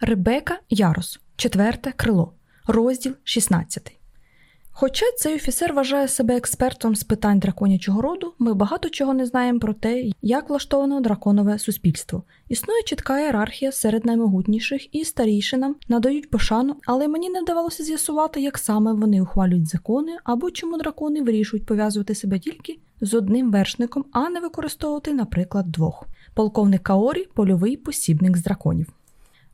Ребека Ярос, четверте крило, розділ 16. Хоча цей офіцер вважає себе експертом з питань драконячого роду, ми багато чого не знаємо про те, як влаштовано драконове суспільство. Існує чітка ієрархія серед наймогутніших і старійшинам надають пошану, але мені не вдавалося з'ясувати, як саме вони ухвалюють закони або чому дракони вирішують пов'язувати себе тільки з одним вершником, а не використовувати, наприклад, двох. Полковник Каорі польовий посібник з драконів.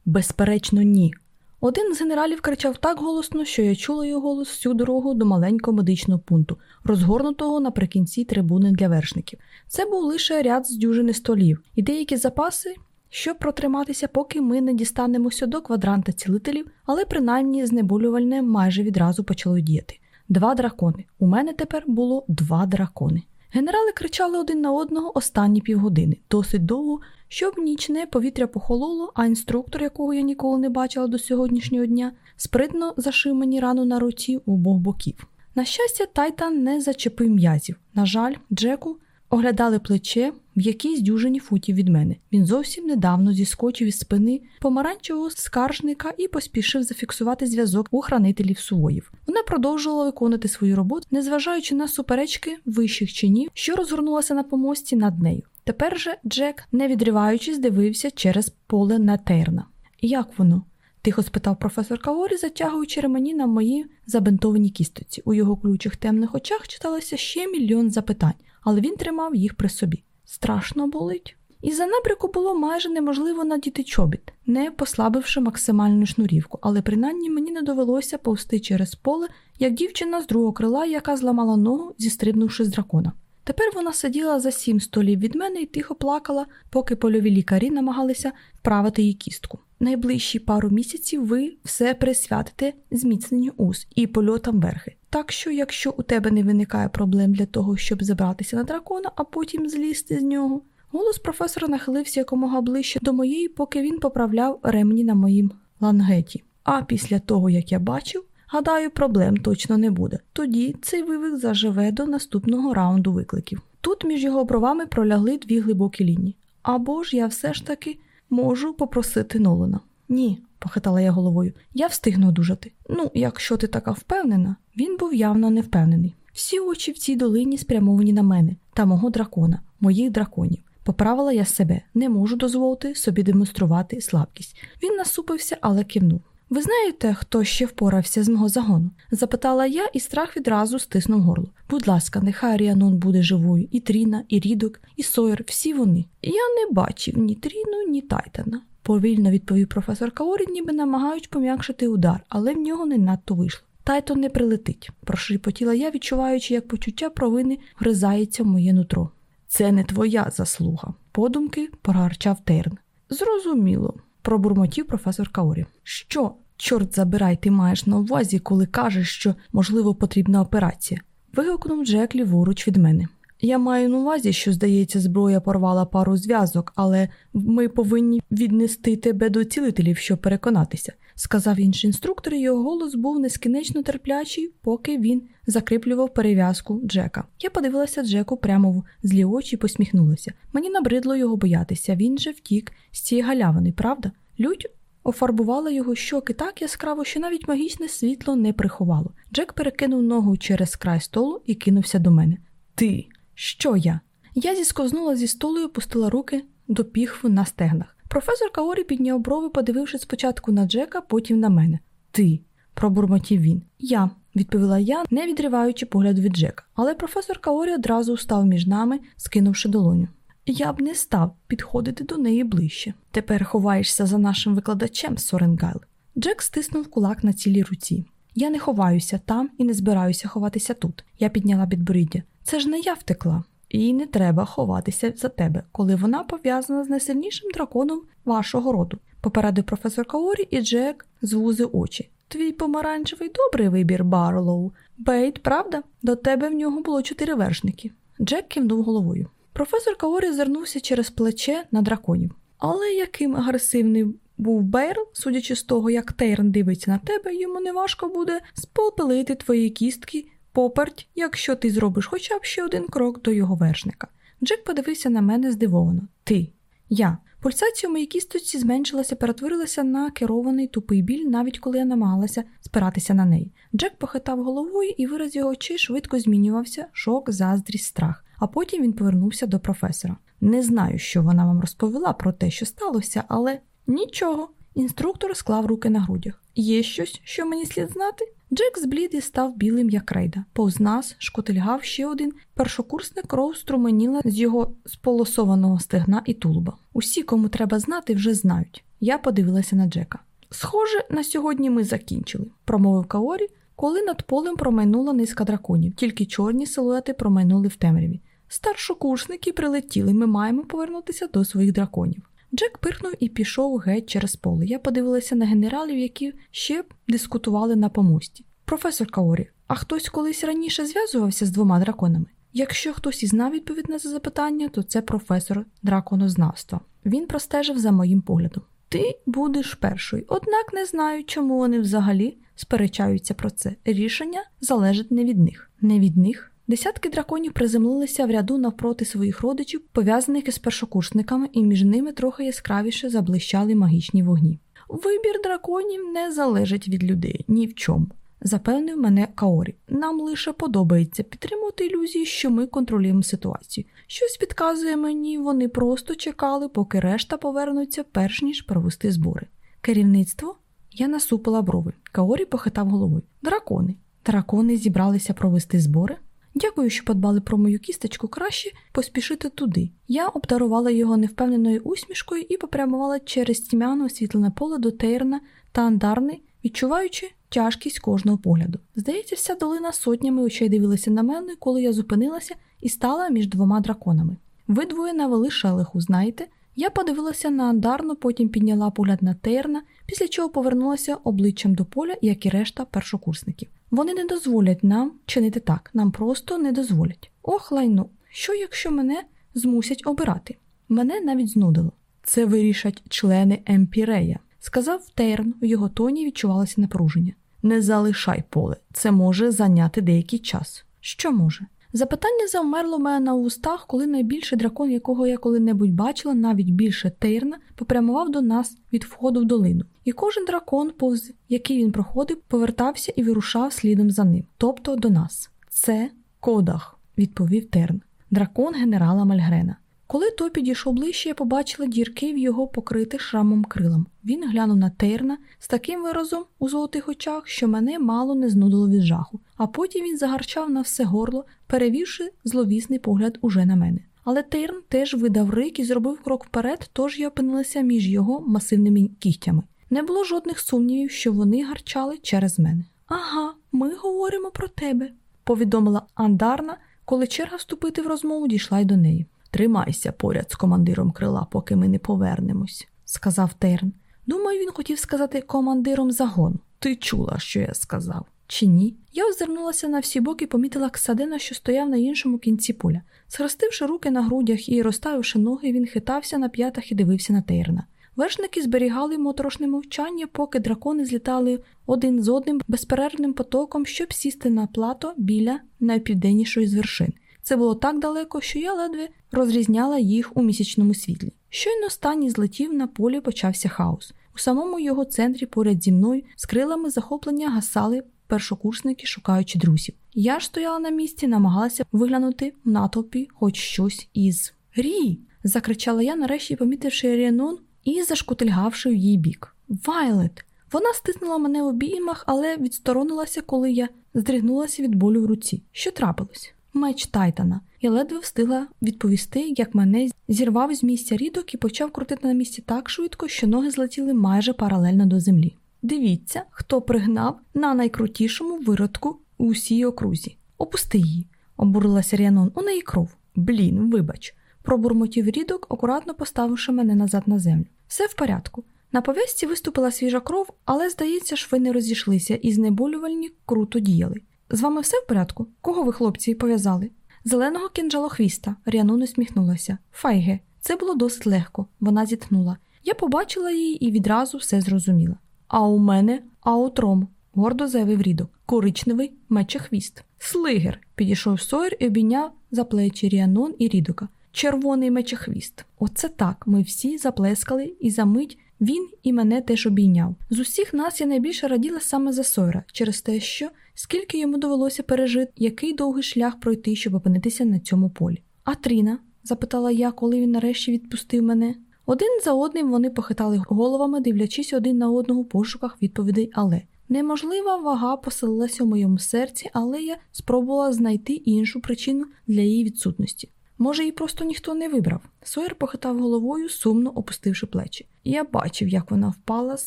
Безперечно, ні. Один з генералів кричав так голосно, що я чула його голос всю дорогу до маленького медичного пункту, розгорнутого наприкінці трибуни для вершників. Це був лише ряд з дюжини столів і деякі запаси, щоб протриматися, поки ми не дістанемося до квадранта цілителів, але принаймні знеболювальне майже відразу почало діяти. Два дракони. У мене тепер було два дракони. Генерали кричали один на одного останні півгодини, досить довго, щоб нічне повітря похололо, а інструктор, якого я ніколи не бачила до сьогоднішнього дня, спритно зашив мені рану на руці обох боків. На щастя, Тайтан не зачепив м'язів. На жаль, Джеку оглядали плече в якійсь дюжині футів від мене. Він зовсім недавно зіскочив із спини помаранчевого скаржника і поспішив зафіксувати зв'язок у хранителів сувоїв. Вона продовжувала виконувати свою роботу, незважаючи на суперечки вищих чинів, що розгорнулася на помості над нею. Тепер же Джек, не відриваючись, дивився через поле на Терна. Як воно? тихо спитав професор Каорі, затягуючи ремені на мої забинтовані кістоці. У його ключих темних очах читалося ще мільйон запитань, але він тримав їх при собі. Страшно болить. Із-за набряку було майже неможливо надіти чобіт, не послабивши максимальну шнурівку, але принаймні мені не довелося повсти через поле, як дівчина з другого крила, яка зламала ногу, зістрибнувши з дракона. Тепер вона сиділа за сім столів від мене і тихо плакала, поки польові лікарі намагалися вправити її кістку. Найближчі пару місяців ви все присвятите зміцненню ус і польотам верхи. Так що, якщо у тебе не виникає проблем для того, щоб забратися на дракона, а потім злізти з нього, голос професора нахилився якомога ближче до моєї, поки він поправляв ремні на моїм лангеті. А після того, як я бачив, гадаю, проблем точно не буде. Тоді цей вивик заживе до наступного раунду викликів. Тут між його бровами пролягли дві глибокі лінії. Або ж я все ж таки можу попросити Нолана. Ні, похитала я головою, я встигну одужати. Ну, якщо ти така впевнена, він був явно не впевнений. Всі очі в цій долині спрямовані на мене та мого дракона, моїх драконів. Поправила я себе, не можу дозволити собі демонструвати слабкість. Він насупився, але кивнув. Ви знаєте, хто ще впорався з мого загону? запитала я, і страх відразу стиснув горло. Будь ласка, нехай Ріанон буде живою, і Тріна, і Рідок, і Сойер, всі вони. Я не бачив ні Тріну, ні Тайтана. Повільно відповів професор Каорі, ніби намагають пом'якшити удар, але в нього не надто вийшло. Тайтон не прилетить, прошепотіла я, відчуваючи, як почуття провини гризається в моє нутро. Це не твоя заслуга. Подумки прогарчав Терн. Зрозуміло, пробурмотів професор Каорі. Що, чорт забирай, ти маєш на увазі, коли кажеш, що, можливо, потрібна операція? вигукнув Джек ліворуч від мене. Я маю на увазі, що, здається, зброя порвала пару зв'язок, але ми повинні віднести тебе до цілителів, щоб переконатися, сказав інший інструктор, і його голос був нескінечно терплячий, поки він закріплював перев'язку Джека. Я подивилася Джеку прямо в злі очі і посміхнулася. Мені набридло його боятися, він же втік з цієї галявини, правда? Людь офарбувала його щоки так яскраво, що навіть магічне світло не приховало. Джек перекинув ногу через край столу і кинувся до мене. Ти. Що я? Я зісковзнула зі столу і опустила руки до піхви на стегнах. Професор Каорі підняв брови, подивившись спочатку на Джека, потім на мене. Ти, пробурмотів він. Я, відповіла я, не відриваючи погляд від Джека. Але професор Каорі одразу став між нами, скинувши долоню. Я б не став підходити до неї ближче. Тепер ховаєшся за нашим викладачем, Соренгайл. Джек стиснув кулак на цілій руці. Я не ховаюся там і не збираюся ховатися тут. Я підняла підборіддя. Це ж не я втекла. Їй не треба ховатися за тебе, коли вона пов'язана з найсильнішим драконом вашого роду. Попередив професор Каорі, і Джек звузив очі. Твій помаранчевий добрий вибір, Барлоу. Бейд, правда? До тебе в нього було чотири вершники. Джек кивнув головою. Професор Каорі звернувся через плече на драконів. Але яким агресивний був Бейрл, судячи з того, як Тейрн дивиться на тебе, йому неважко буде спопилити твої кістки поперть, якщо ти зробиш хоча б ще один крок до його вершника. Джек подивився на мене здивовано. Ти, я, Пульсація у моїй кісточці зменшилася, перетворилася на керований тупий біль, навіть коли я намагалася спиратися на неї. Джек похитав головою, і вираз його очей швидко змінювався шок, заздрість, страх. А потім він повернувся до професора. Не знаю, що вона вам розповіла про те, що сталося, але нічого. Інструктор склав руки на грудях. Є щось, що мені слід знати? Джек зблід і став білим, як рейда. Повз нас шкотильгав ще один першокурсник кров струменіла з його сполосованого стегна і тулуба. Усі, кому треба знати, вже знають. Я подивилася на Джека. Схоже, на сьогодні ми закінчили, промовив Каорі, коли над полем промайнула низка драконів, тільки чорні силуети промайнули в темряві. Старшокурсники прилетіли, ми маємо повернутися до своїх драконів. Джек пирхнув і пішов геть через поле. Я подивилася на генералів, які ще дискутували на помості. Професор Каорі, а хтось колись раніше зв'язувався з двома драконами? Якщо хтось і знав відповідь на це запитання, то це професор драконознавства. Він простежив за моїм поглядом. Ти будеш першою, однак не знаю, чому вони взагалі сперечаються про це. Рішення залежить не від них. Не від них. Десятки драконів приземлилися в ряду навпроти своїх родичів, пов'язаних із першокурсниками, і між ними трохи яскравіше заблищали магічні вогні. Вибір драконів не залежить від людей ні в чому, запевнив мене Каорі. Нам лише подобається підтримувати ілюзії, що ми контролюємо ситуацію. Щось підказує мені, вони просто чекали, поки решта повернуться, перш ніж провести збори. Керівництво я насупила брови. Каорі похитав головою. Дракони. Дракони зібралися провести збори. Дякую, що подбали про мою кісточку краще поспішити туди. Я обдарувала його невпевненою усмішкою і попрямувала через тьмяно освітлене поле до Тейрна та Андарни, відчуваючи тяжкість кожного погляду. Здається, вся долина сотнями очей дивилася на мене, коли я зупинилася і стала між двома драконами. Ви двоє навели шелеху, знаєте? Я подивилася на Андарну, потім підняла погляд на Тейрна, після чого повернулася обличчям до поля, як і решта першокурсників. Вони не дозволять нам чинити так, нам просто не дозволять. Ох, лайно, що якщо мене змусять обирати? Мене навіть знудило. Це вирішать члени Емпірея, сказав Тейрн, в його тоні відчувалося напруження. Не залишай поле, це може зайняти деякий час. Що може? Запитання завмерло мене на устах, коли найбільший дракон, якого я коли-небудь бачила, навіть більше Тейрна, попрямував до нас від входу в долину. І кожен дракон, повз який він проходив, повертався і вирушав слідом за ним, тобто до нас. Це Кодах, відповів Терн, дракон генерала Мальгрена. Коли той підійшов ближче, я побачила дірки в його покритих шрамом крилам. Він глянув на Тейрна з таким виразом у золотих очах, що мене мало не знудило від жаху, а потім він загарчав на все горло, перевівши зловісний погляд уже на мене. Але Тейрн теж видав рик і зробив крок вперед, тож я опинилася між його масивними кігтями. Не було жодних сумнівів, що вони гарчали через мене. Ага, ми говоримо про тебе, повідомила Андарна, коли черга вступити в розмову дійшла й до неї. Тримайся поряд з командиром крила, поки ми не повернемось, сказав Терн. Думаю, він хотів сказати командиром загону. Ти чула, що я сказав? Чи ні? Я озирнулася на всі боки і помітила Ксадена, що стояв на іншому кінці поля. Схрестивши руки на грудях і розставивши ноги, він хитався на п'ятах і дивився на Тейрна. Вершники зберігали моторошне мовчання, поки дракони злітали один з одним безперервним потоком, щоб сісти на плато біля найпівденнішої з вершин. Це було так далеко, що я ледве розрізняла їх у місячному світлі. Щойно останній злетів на полі почався хаос. У самому його центрі, поряд зі мною, з крилами захоплення гасали першокурсники, шукаючи друзів. Я ж стояла на місці, намагалася виглянути в натовпі хоч щось із Рі. закричала я, нарешті помітивши Ріанон і зашкотильгавши в її бік. Вайлет! Вона стиснула мене в обіймах, але відсторонилася, коли я здригнулася від болю в руці. Що трапилось? Меч Тайтана. Я ледве встигла відповісти, як мене зірвав з місця рідок і почав крутити на місці так швидко, що ноги злетіли майже паралельно до землі. Дивіться, хто пригнав на найкрутішому виродку у усій окрузі. Опусти її, обурилася Ріанон. У неї кров. Блін, вибач, пробурмотів рідок, акуратно поставивши мене назад на землю. Все в порядку. На пов'язці виступила свіжа кров, але, здається, шви не розійшлися і знеболювальні круто діяли. З вами все в порядку? Кого ви, хлопці, пов'язали? Зеленого кинджалохвіста, Ріанон усміхнулася. Файге, це було досить легко, вона зітхнула. Я побачила її і відразу все зрозуміла. А у мене аутром, гордо заявив рідок, коричневий мечехвіст. Слигер, підійшов Сойер і обійняв за плечі Ріанон і рідока. червоний мечехвіст. Оце так. Ми всі заплескали, і за мить він і мене теж обійняв. З усіх нас я найбільше раділа саме за Сойра, через те, що скільки йому довелося пережити, який довгий шлях пройти, щоб опинитися на цьому полі. А Тріна? запитала я, коли він нарешті відпустив мене. Один за одним вони похитали головами, дивлячись один на одного в пошуках відповідей, але неможлива вага поселилася у моєму серці, але я спробувала знайти іншу причину для її відсутності. Може, її просто ніхто не вибрав. Сойер похитав головою, сумно опустивши плечі. Я бачив, як вона впала з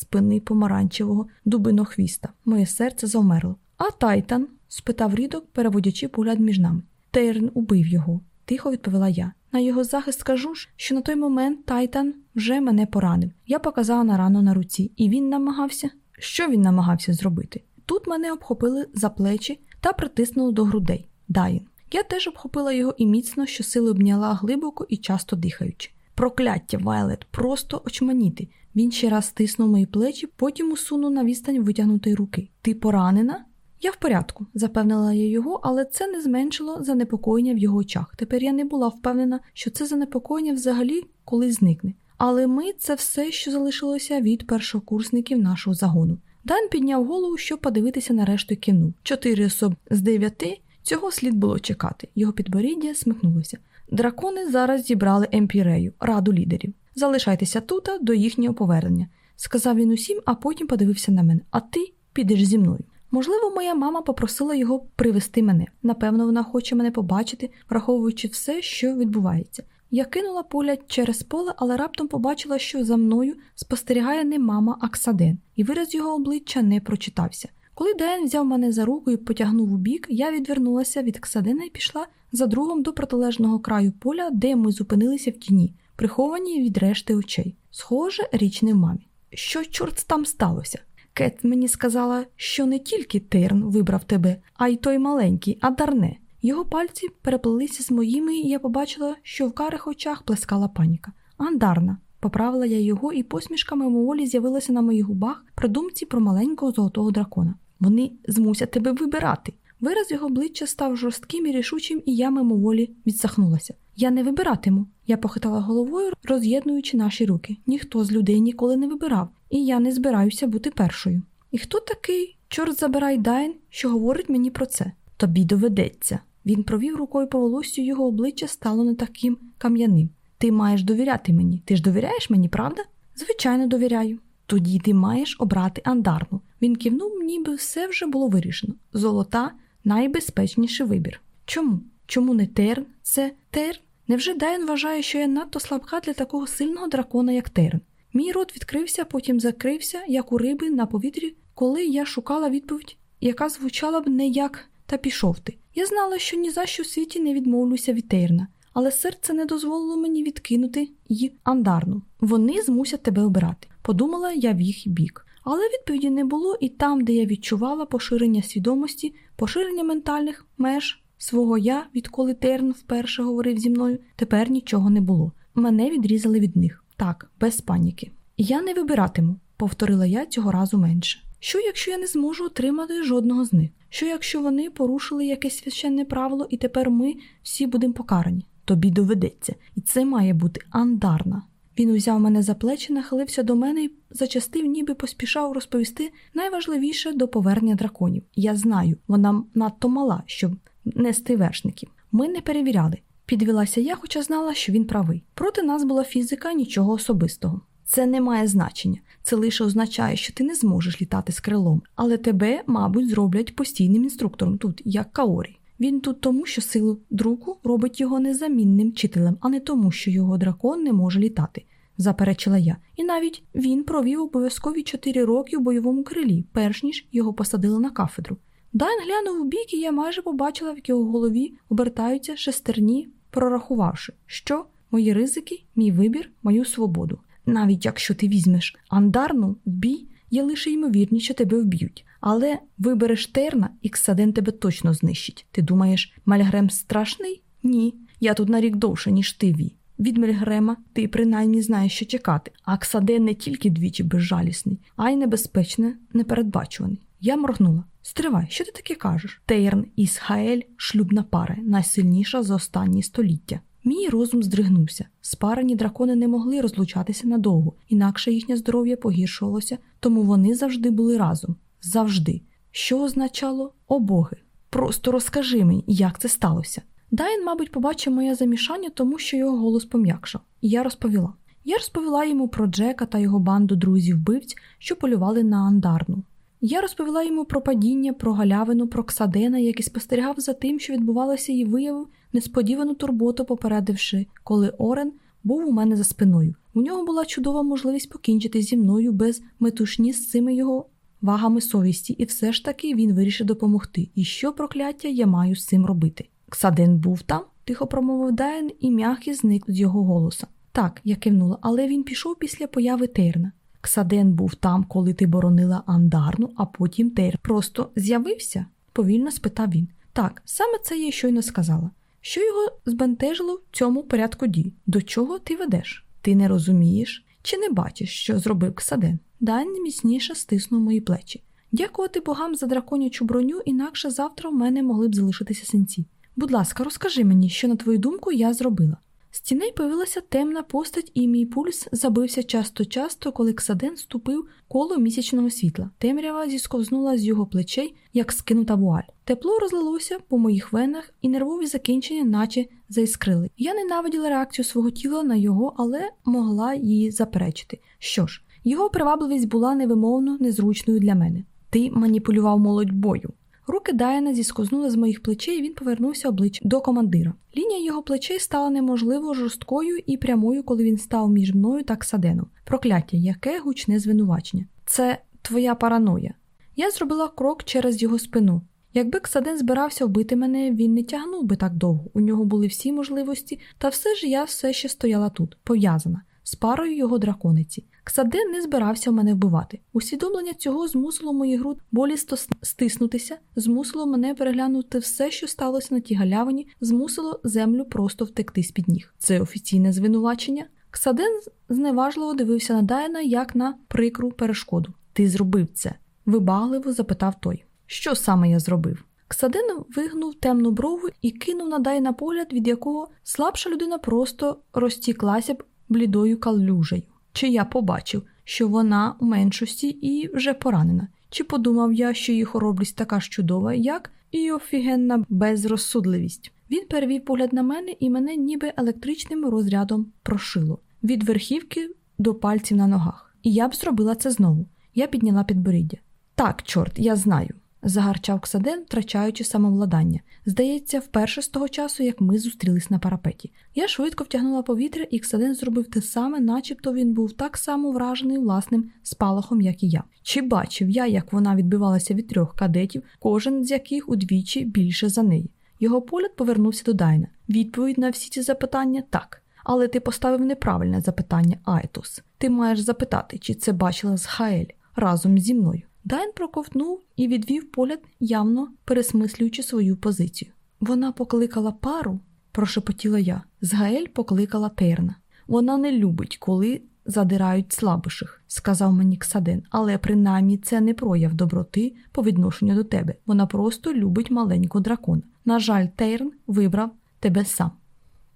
спини помаранчевого дубинохвіста. Моє серце завмерло. А Тайтан? спитав рідок, переводячи погляд між нами. Тейрн убив його, тихо відповіла я. На його захист скажу, ж, що на той момент Тайтан вже мене поранив. Я показала на рану на руці, і він намагався. Що він намагався зробити? Тут мене обхопили за плечі та притиснули до грудей. Дайн. Я теж обхопила його і міцно, щосили обняла глибоко і часто дихаючи. Прокляття, Вайлет, просто очманіти. Він ще раз стиснув мої плечі, потім усунув на відстань витягнутої руки. Ти поранена? Я в порядку, запевнила я його, але це не зменшило занепокоєння в його очах. Тепер я не була впевнена, що це занепокоєння взагалі колись зникне. Але ми це все, що залишилося від першокурсників нашого загону. Дан підняв голову, щоб подивитися на решту кіну. Чотири особи з дев'яти цього слід було чекати. Його підборіддя смикнулося. Дракони зараз зібрали емпірею, раду лідерів. Залишайтеся тут до їхнього повернення, сказав він усім, а потім подивився на мене. А ти підеш зі мною. Можливо, моя мама попросила його привести мене. Напевно, вона хоче мене побачити, враховуючи все, що відбувається. Я кинула погляд через поле, але раптом побачила, що за мною спостерігає не мама, а Ксаден, і вираз його обличчя не прочитався. Коли Ден взяв мене за руку і потягнув у бік, я відвернулася від Ксадена і пішла за другом до протилежного краю поля, де ми зупинилися в тіні, приховані від решти очей. Схоже, річ не в мамі. Що чорт там сталося? Кет мені сказала, що не тільки Терн вибрав тебе, а й той маленький, а дарне. Його пальці переплелися з моїми, і я побачила, що в карих очах плескала паніка. Андарна. Поправила я його, і посмішка мимоволі з'явилася на моїх губах при думці про маленького золотого дракона. Вони змусять тебе вибирати. Вираз його обличчя став жорстким і рішучим, і я мимоволі відсахнулася. Я не вибиратиму. Я похитала головою, роз'єднуючи наші руки. Ніхто з людей ніколи не вибирав, і я не збираюся бути першою. І хто такий, чорт забирай Дайн, що говорить мені про це? Тобі доведеться. Він провів рукою по волоссю, його обличчя стало не таким кам'яним. Ти маєш довіряти мені. Ти ж довіряєш мені, правда? Звичайно, довіряю. Тоді ти маєш обрати андарну. Він кивнув, ніби все вже було вирішено. Золота найбезпечніший вибір. Чому? Чому не Терн? Це Терн? Невже Дайн вважає, що я надто слабка для такого сильного дракона, як Терн? Мій рот відкрився, потім закрився, як у риби на повітрі, коли я шукала відповідь, яка звучала б не як та пішов ти. Я знала, що ні за що в світі не відмовлюся від Терна, але серце не дозволило мені відкинути її андарну. Вони змусять тебе обирати. Подумала я в їх бік. Але відповіді не було, і там, де я відчувала поширення свідомості, поширення ментальних меж свого я, відколи Терн вперше говорив зі мною, тепер нічого не було. Мене відрізали від них. Так, без паніки. Я не вибиратиму, повторила я цього разу менше. Що, якщо я не зможу отримати жодного з них? Що, якщо вони порушили якесь священне правило, і тепер ми всі будемо покарані? Тобі доведеться, і це має бути андарна. Він узяв мене за плечі, нахилився до мене і зачастив, ніби поспішав розповісти найважливіше до повернення драконів. Я знаю, вона надто мала, щоб нести вершників. Ми не перевіряли. Підвелася я, хоча знала, що він правий. Проти нас була фізика, нічого особистого. Це не має значення, це лише означає, що ти не зможеш літати з крилом, але тебе, мабуть, зроблять постійним інструктором тут, як Каорі. Він тут тому, що силу друку робить його незамінним вчителем, а не тому, що його дракон не може літати, заперечила я. І навіть він провів обов'язкові чотири роки у бойовому крилі, перш ніж його посадили на кафедру. Дан глянув у бік, і я майже побачила, в його голові обертаються шестерні, прорахувавши, що мої ризики, мій вибір, мою свободу. Навіть якщо ти візьмеш андарну бій, є лише ймовірність, що тебе вб'ють. Але вибереш терна, і Ксаден тебе точно знищить. Ти думаєш, Мальгрем страшний? Ні. Я тут на рік довше, ніж ти ві. Від Мельгрема ти принаймні знаєш, що чекати, а Ксаден не тільки двічі безжалісний, а й небезпечне, непередбачуваний. Я моргнула. Стривай, що ти таке кажеш? Тейрн і Схаель шлюбна пара, найсильніша за останні століття. Мій розум здригнувся. Спарені дракони не могли розлучатися надовго, інакше їхнє здоров'я погіршувалося, тому вони завжди були разом. Завжди. Що означало «О боги»? Просто розкажи мені, як це сталося. Дайн, мабуть, побачив моє замішання, тому що його голос пом'якшав, і я розповіла. Я розповіла йому про Джека та його банду друзів-вбивць, що полювали на андарну. Я розповіла йому про падіння, про галявину, про Ксадена, який спостерігав за тим, що відбувалося, і виявив несподівану турботу, попередивши, коли Орен був у мене за спиною. У нього була чудова можливість покінчити зі мною без метушні з цими його вагами совісті, і все ж таки він вирішив допомогти. І що прокляття я маю з цим робити? Ксаден був там, тихо промовив Дайн, і м'який зник з його голоса. Так, я кивнула, але він пішов після появи Терна. Ксаден був там, коли ти боронила андарну, а потім Тейр просто з'явився? повільно спитав він. Так, саме це я щойно сказала. Що його збентежило в цьому порядку дій? До чого ти ведеш? Ти не розумієш чи не бачиш, що зробив Ксаден? Дань міцніше стиснув мої плечі. Дякувати богам за драконячу броню, інакше завтра в мене могли б залишитися синці. Будь ласка, розкажи мені, що, на твою думку, я зробила. З тіней появилася темна постать, і мій пульс забився часто-часто, коли Ксаден ступив коло місячного світла. Темрява зісковзнула з його плечей, як скинута вуаль. Тепло розлилося по моїх венах, і нервові закінчення, наче заіскрили. Я ненавиділа реакцію свого тіла на його, але могла її заперечити. Що ж, його привабливість була невимовно незручною для мене. Ти маніпулював молодь бою. Руки Дайана зіскознули з моїх плечей, і він повернувся обличчям до командира. Лінія його плечей стала неможливо жорсткою і прямою, коли він став між мною та Ксаденом. Прокляття, яке гучне звинувачення. Це твоя параноя. Я зробила крок через його спину. Якби Ксаден збирався вбити мене, він не тягнув би так довго. У нього були всі можливості, та все ж я все ще стояла тут, пов'язана з парою його дракониці. Ксаден не збирався мене вбивати. Усвідомлення цього змусило мої груд болісто стиснутися, змусило мене переглянути все, що сталося на тій галявині, змусило землю просто втекти з під ніг. Це офіційне звинувачення. Ксаден зневажливо дивився на Дайна як на прикру перешкоду. Ти зробив це? вибагливо запитав той. Що саме я зробив? Ксаден вигнув темну брову і кинув на Дайна погляд, від якого слабша людина просто розтіклася б блідою калюжею. Чи я побачив, що вона у меншості і вже поранена? Чи подумав я, що її хоробрість така ж чудова, як і офігенна безрозсудливість? Він перевів погляд на мене і мене ніби електричним розрядом прошило від верхівки до пальців на ногах. І я б зробила це знову. Я підняла підборіддя. Так, чорт, я знаю загарчав Ксаден, втрачаючи самовладання. Здається, вперше з того часу, як ми зустрілись на парапеті. Я швидко втягнула повітря, і Ксаден зробив те саме, начебто він був так само вражений власним спалахом, як і я. Чи бачив я, як вона відбивалася від трьох кадетів, кожен з яких удвічі більше за неї. Його погляд повернувся до Дайна. Відповідь на всі ці запитання так. Але ти поставив неправильне запитання, Айтос. Ти маєш запитати, чи це бачила з Хаель разом зі мною. Дайн проковтнув і відвів погляд, явно пересмислюючи свою позицію. Вона покликала пару, прошепотіла я. Згаель покликала Терна. Вона не любить, коли задирають слабших, сказав мені Ксаден, але принаймні це не прояв доброти по відношенню до тебе. Вона просто любить маленького дракона. На жаль, Терн вибрав тебе сам.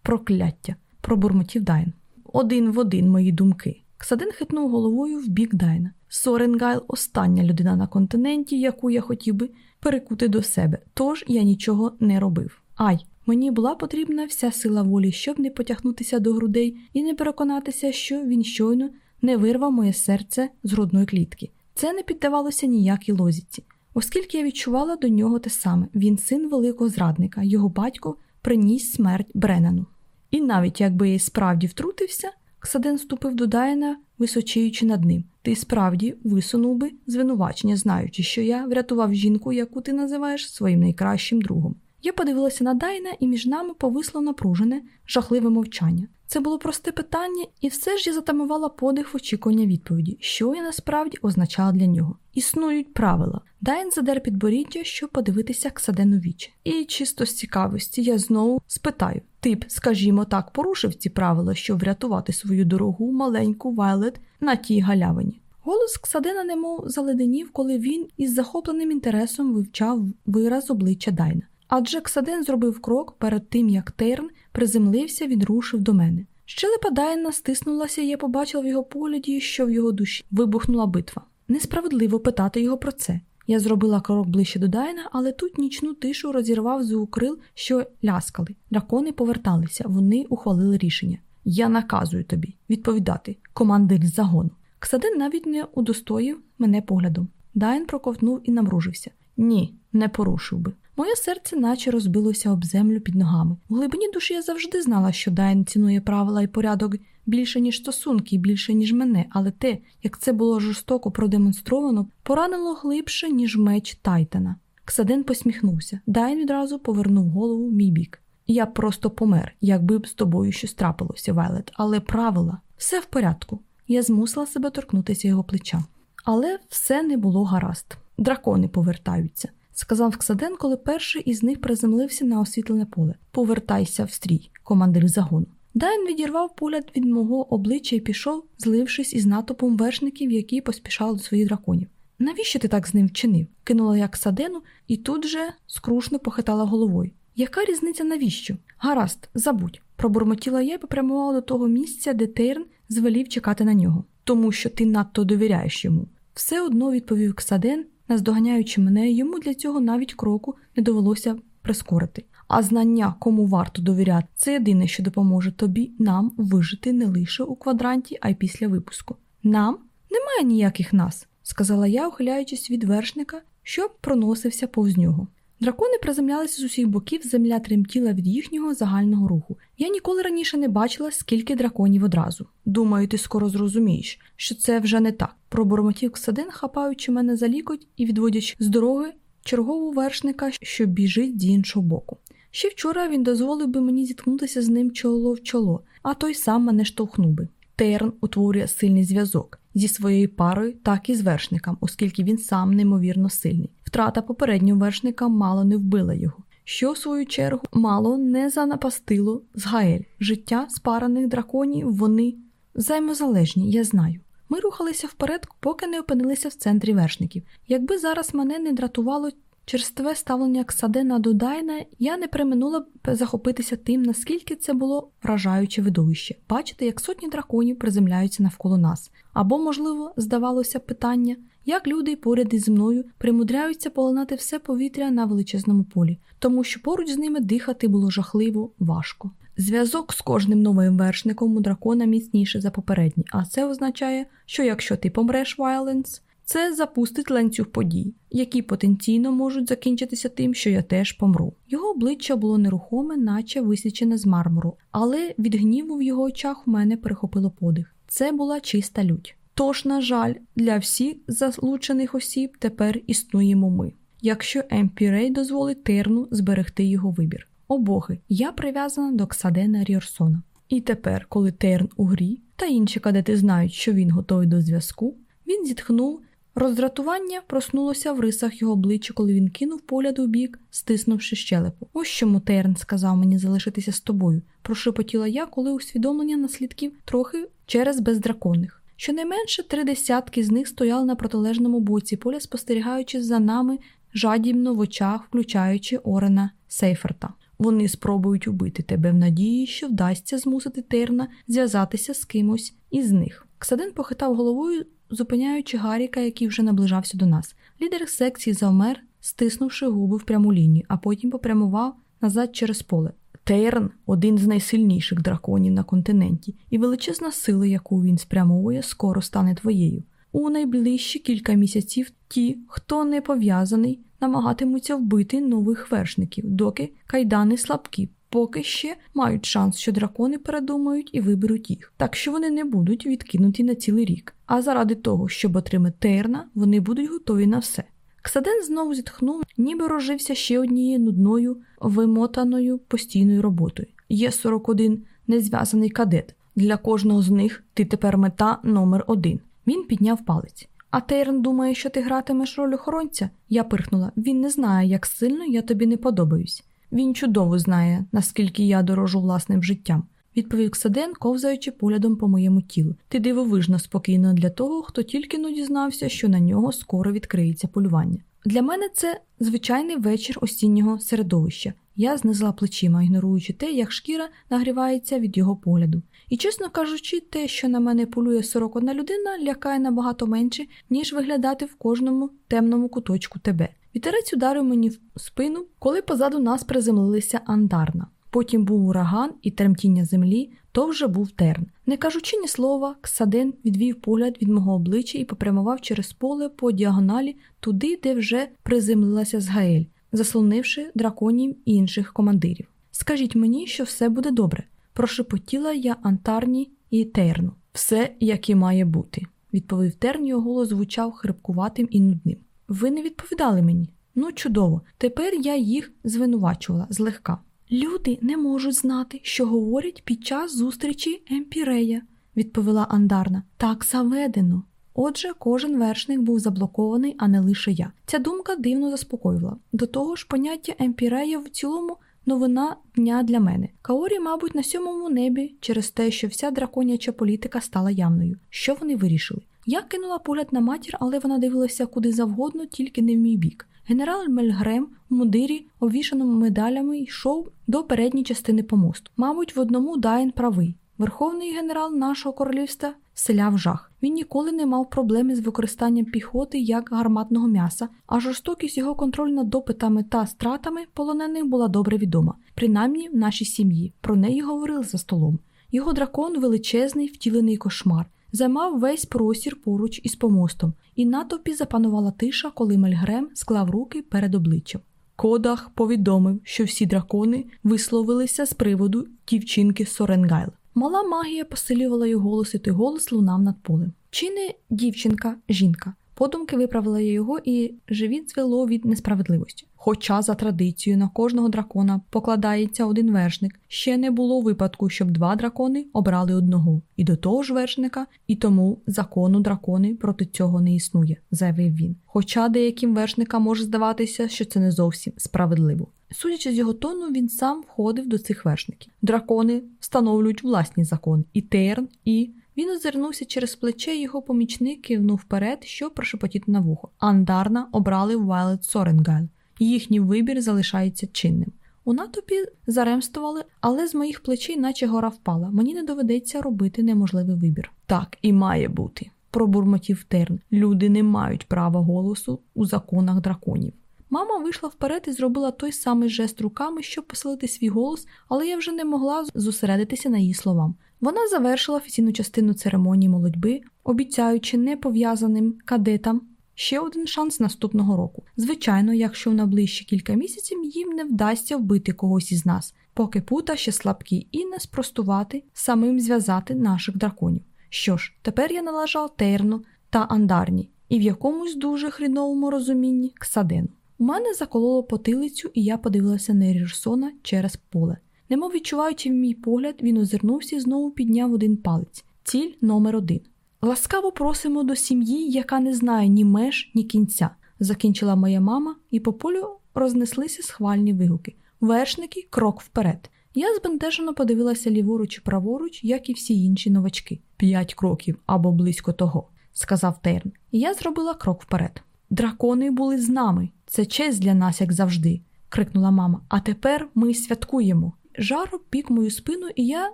Прокляття, пробурмотів Дайн. Один в один мої думки. Ксаден хитнув головою в бік Дайна. Соренгайл остання людина на континенті, яку я хотів би перекути до себе, тож я нічого не робив. Ай, мені була потрібна вся сила волі, щоб не потягнутися до грудей і не переконатися, що він щойно не вирвав моє серце з грудної клітки. Це не піддавалося ніякій лозіці, оскільки я відчувала до нього те саме він син великого зрадника, його батько приніс смерть Бреннану. І навіть якби я справді втрутився, Ксаден ступив до Дайна, височіючи над ним. Ти справді висунув би звинувачення, знаючи, що я врятував жінку, яку ти називаєш своїм найкращим другом. Я подивилася на Дайна, і між нами повисло напружене, жахливе мовчання. Це було просте питання, і все ж я затамувала подих в очікування відповіді, що я насправді означала для нього. Існують правила. Дайн задер підборіддя, щоб подивитися Ксадену вічі. І чисто з цікавості я знову спитаю: ти б, скажімо так, порушив ці правила, щоб врятувати свою дорогу маленьку Вайлет на тій галявині. Голос Ксадена немов заледенів, коли він із захопленим інтересом вивчав вираз обличчя Дайна. Адже Ксаден зробив крок перед тим, як Терн приземлився, він рушив до мене. Щелепа Дайна стиснулася, і я побачила в його погляді, що в його душі вибухнула битва. Несправедливо питати його про це. Я зробила крок ближче до Дайна, але тут нічну тишу розірвав зукрил, що ляскали. Дракони поверталися, вони ухвалили рішення. Я наказую тобі відповідати, командир загону. Ксадин навіть не удостоїв мене поглядом. Дайн проковтнув і намружився. Ні, не порушив би. Моє серце наче розбилося об землю під ногами. У глибині душі я завжди знала, що Дайн цінує правила і порядок більше, ніж стосунки, більше, ніж мене, але те, як це було жорстоко продемонстровано, поранило глибше, ніж меч Тайтана. Ксадин посміхнувся. Дайн відразу повернув голову в мій бік. Я просто помер, якби б з тобою щось трапилося, Вайлет, але правила все в порядку. Я змусила себе торкнутися його плеча. Але все не було гаразд. Дракони повертаються, сказав Ксаден, коли перший із них приземлився на освітлене поле. Повертайся в стрій, командир загону. Дайн відірвав погляд від мого обличчя і пішов, злившись із натопом вершників, які поспішали до своїх драконів. Навіщо ти так з ним вчинив? кинула я Ксадену і тут же скрушно похитала головою. Яка різниця навіщо? Гаразд, забудь, пробурмотіла я і попрямувала до того місця, де Тейрн звелів чекати на нього, тому що ти надто довіряєш йому. Все одно відповів Ксаден, наздоганяючи мене, йому для цього навіть кроку не довелося прискорити. А знання, кому варто довіряти, це єдине, що допоможе тобі нам вижити не лише у квадранті, а й після випуску. Нам немає ніяких нас, сказала я, ухиляючись від вершника, що проносився повз нього. Дракони приземлялися з усіх боків, земля тремтіла від їхнього загального руху. Я ніколи раніше не бачила, скільки драконів одразу. Думаю, ти скоро зрозумієш, що це вже не так. Пробормотів Ксадин, хапаючи мене за лікоть і відводячи з дороги чергового вершника, що біжить з іншого боку. Ще вчора він дозволив би мені зіткнутися з ним чоло в чоло, а той сам мене штовхнув би. Терн утворює сильний зв'язок зі своєю парою, так і з вершником, оскільки він сам неймовірно сильний. Втрата попереднього вершника мало не вбила його, що, в свою чергу, мало не занапастило з Гаель. Життя спараних драконів вони взаємозалежні, я знаю. Ми рухалися вперед, поки не опинилися в центрі вершників. Якби зараз мене не дратувало черстве ставлення Ксадена до Дайна, я не приминула б захопитися тим, наскільки це було вражаюче видовище, бачити, як сотні драконів приземляються навколо нас. Або, можливо, здавалося питання, як люди поряд із мною примудряються полинати все повітря на величезному полі, тому що поруч з ними дихати було жахливо важко. Зв'язок з кожним новим вершником у дракона міцніше за попередній, а це означає, що якщо ти помреш Вайленс, це запустить ланцюг подій, які потенційно можуть закінчитися тим, що я теж помру. Його обличчя було нерухоме, наче висічене з мармуру, але від гніву в його очах у мене перехопило подих. Це була чиста лють. Тож, на жаль, для всіх залучених осіб тепер існуємо ми. Якщо Емпірей дозволить Терну зберегти його вибір. О боги, я прив'язана до Ксадена Ріорсона. І тепер, коли Терн у грі та інші кадети знають, що він готовий до зв'язку, він зітхнув. Роздратування проснулося в рисах його обличчя, коли він кинув погляд у бік, стиснувши щелепу. Ось чому Терн сказав мені залишитися з тобою, прошепотіла я, коли усвідомлення наслідків трохи через бездраконних. Щонайменше три десятки з них стояли на протилежному боці поля, спостерігаючи за нами жадібно в очах, включаючи Орена Сейферта. Вони спробують убити тебе в надії, що вдасться змусити Терна зв'язатися з кимось із них. Ксадин похитав головою, зупиняючи Гаріка, який вже наближався до нас. Лідер секції завмер, стиснувши губи в пряму лінію, а потім попрямував назад через поле. Тейрн один з найсильніших драконів на континенті, і величезна сила, яку він спрямовує, скоро стане твоєю. У найближчі кілька місяців ті, хто не пов'язаний, намагатимуться вбити нових вершників, доки кайдани слабкі, поки ще мають шанс, що дракони передумають і виберуть їх, так що вони не будуть відкинуті на цілий рік. А заради того, щоб отримати Тейрна, вони будуть готові на все. Ксаден знову зітхнув, ніби розжився ще однією нудною, вимотаною постійною роботою. Є 41 незв'язаний кадет. Для кожного з них ти тепер мета номер один. Він підняв палець. А Тейрн думає, що ти гратимеш роль охоронця? Я пирхнула. Він не знає, як сильно я тобі не подобаюсь. Він чудово знає, наскільки я дорожу власним життям. Відповів Ксаден, ковзаючи поглядом по моєму тілу. Ти дивовижно спокійно для того, хто тільки но дізнався, що на нього скоро відкриється полювання. Для мене це звичайний вечір осіннього середовища. Я знизила плечима, ігноруючи те, як шкіра нагрівається від його погляду. І, чесно кажучи, те, що на мене полює 41 людина, лякає набагато менше, ніж виглядати в кожному темному куточку тебе. Вітерець ударив мені в спину, коли позаду нас приземлилися андарна. Потім був ураган і тремтіння землі, то вже був терн. Не кажучи ні слова, Ксаден відвів погляд від мого обличчя і попрямував через поле по діагоналі туди, де вже приземлилася Згаель, заслонивши драконів і інших командирів. Скажіть мені, що все буде добре. Прошепотіла я Антарні і Терну. Все, як і має бути, відповів Терн, його голос звучав хрипкуватим і нудним. Ви не відповідали мені. Ну, чудово, тепер я їх звинувачувала злегка. Люди не можуть знати, що говорять під час зустрічі Емпірея, відповіла Андарна. Так заведено. Отже, кожен вершник був заблокований, а не лише я. Ця думка дивно заспокоювала. До того ж, поняття Емпірея в цілому новина дня для мене. Каорі, мабуть, на сьомому небі через те, що вся драконяча політика стала явною. Що вони вирішили? Я кинула погляд на матір, але вона дивилася куди завгодно, тільки не в мій бік. Генерал Мельгрем у мудирі, обвішаному медалями, йшов до передньої частини помосту. Мабуть, в одному Дайн правий. Верховний генерал нашого королівства селяв жах. Він ніколи не мав проблеми з використанням піхоти як гарматного м'яса, а жорстокість його контролю над допитами та стратами полонених була добре відома, принаймні в нашій сім'ї. Про неї говорили за столом. Його дракон величезний, втілений кошмар займав весь простір поруч із помостом, і в натовпі запанувала тиша, коли Мельгрем склав руки перед обличчям. Кодаг повідомив, що всі дракони висловилися з приводу дівчинки Соренгайл. Мала магія посилювала його голос, і той голос лунав над полем. Чи не дівчинка, жінка? Подумки виправила я його, і живіт звело від несправедливості. Хоча за традицією на кожного дракона покладається один вершник, ще не було випадку, щоб два дракони обрали одного, і до того ж вершника, і тому закону дракони проти цього не існує, заявив він. Хоча деяким вершникам може здаватися, що це не зовсім справедливо. Судячи з його тону, він сам входив до цих вершників. Дракони встановлюють власні закони, і Терн, і він озирнувся через плече, його помічник кивнув вперед, щоб прошепотіти на вухо. Андарна обрали Вайлет Соренгайл. Їхній вибір залишається чинним. У натопі заремствували, але з моїх плечей, наче гора впала. Мені не доведеться робити неможливий вибір. Так і має бути, пробурмотів Терн. Люди не мають права голосу у законах драконів. Мама вийшла вперед і зробила той самий жест руками, щоб посилити свій голос, але я вже не могла зосередитися на її словам. Вона завершила офіційну частину церемонії молодьби, обіцяючи непов'язаним кадетам ще один шанс наступного року. Звичайно, якщо в найближчі кілька місяців їм не вдасться вбити когось із нас, поки пута ще слабкі, і не спростувати, самим зв'язати наших драконів. Що ж, тепер я налажав Терну та Андарні, і в якомусь дуже хріновому розумінні Ксадену. У мене закололо потилицю, і я подивилася на Рірсона через поле. Немов відчуваючи мій погляд, він озирнувся і знову підняв один палець. Ціль номер один. Ласкаво просимо до сім'ї, яка не знає ні меж, ні кінця, закінчила моя мама, і по полю рознеслися схвальні вигуки. Вершники крок вперед. Я збентежено подивилася ліворуч і праворуч, як і всі інші новачки. П'ять кроків або близько того, сказав Терн. Я зробила крок вперед. Дракони були з нами. Це честь для нас, як завжди, крикнула мама. А тепер ми святкуємо. Жар пік мою спину, і я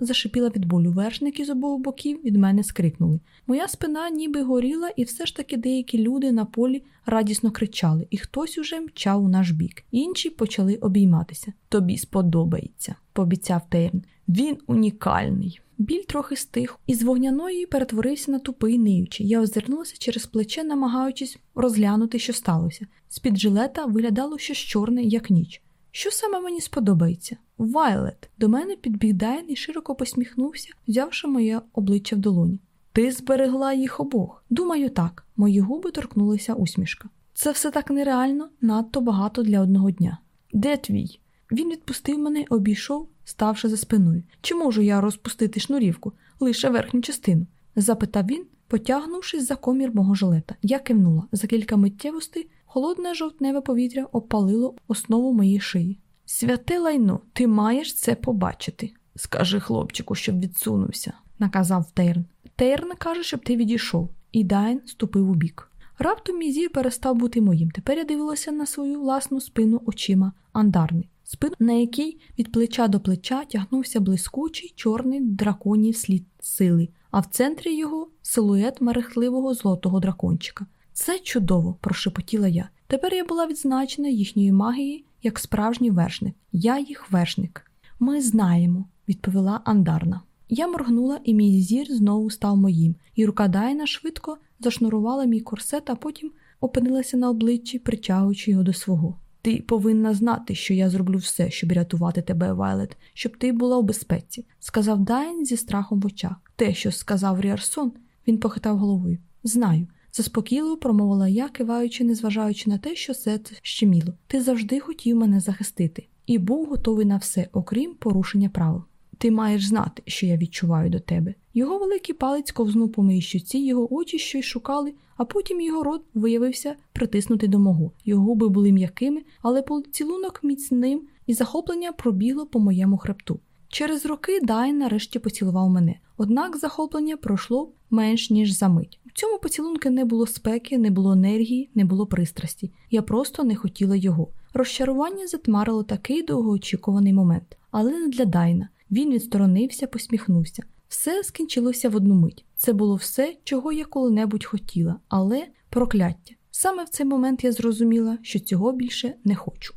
зашипіла від болю. Вершники з обох боків від мене скрикнули. Моя спина ніби горіла, і все ж таки деякі люди на полі радісно кричали, і хтось уже мчав у наш бік. Інші почали обійматися. Тобі сподобається, пообіцяв Тейрн. Він унікальний. Біль трохи стих, і з вогняної перетворився на тупий ниючий. Я озирнулася через плече, намагаючись розглянути, що сталося. З під жилета виглядало щось чорне, як ніч. Що саме мені сподобається? Вайлет. До мене підбіг Дайн і широко посміхнувся, взявши моє обличчя в долоні. Ти зберегла їх обох. Думаю, так. Мої губи торкнулися усмішка. Це все так нереально, надто багато для одного дня. Де твій? Він відпустив мене, обійшов, ставши за спиною. Чи можу я розпустити шнурівку, лише верхню частину? запитав він, потягнувшись за комір мого жилета. Я кивнула. За кілька миттєвостей холодне жовтневе повітря опалило основу моєї шиї. Святе лайно, ти маєш це побачити. Скажи хлопчику, щоб відсунувся, наказав Тейрн. Тейрн каже, щоб ти відійшов, і Дайн ступив у бік. Раптом мій зір перестав бути моїм. Тепер я дивилася на свою власну спину очима андарни. спину на якій від плеча до плеча тягнувся блискучий чорний драконів слід сили, а в центрі його силует мерехтливого золотого дракончика. Це чудово, прошепотіла я. Тепер я була відзначена їхньою магією як справжній вершник. Я їх вершник. Ми знаємо, відповіла Андарна. Я моргнула, і мій зір знову став моїм, і рука Дайна швидко зашнурувала мій корсет, а потім опинилася на обличчі, притягуючи його до свого. Ти повинна знати, що я зроблю все, щоб рятувати тебе, Вайлет, щоб ти була у безпеці, сказав Дайн зі страхом в очах. Те, що сказав Ріарсон, він похитав головою. Знаю. Заспокійливо промовила я, киваючи, незважаючи на те, що це щеміло. Ти завжди хотів мене захистити і був готовий на все, окрім порушення правил. Ти маєш знати, що я відчуваю до тебе. Його великий палець ковзнув по моїй щуці, його очі щось шукали, а потім його рот виявився притиснутий до мого. Його губи були м'якими, але поцілунок міцним і захоплення пробігло по моєму хребту. Через роки Дайн нарешті поцілував мене, однак захоплення пройшло менш ніж за мить. У цьому поцілунку не було спеки, не було енергії, не було пристрасті. Я просто не хотіла його. Розчарування затмарило такий довгоочікуваний момент, але не для Дайна. Він відсторонився, посміхнувся. Все скінчилося в одну мить. Це було все, чого я коли-небудь хотіла, але прокляття. Саме в цей момент я зрозуміла, що цього більше не хочу.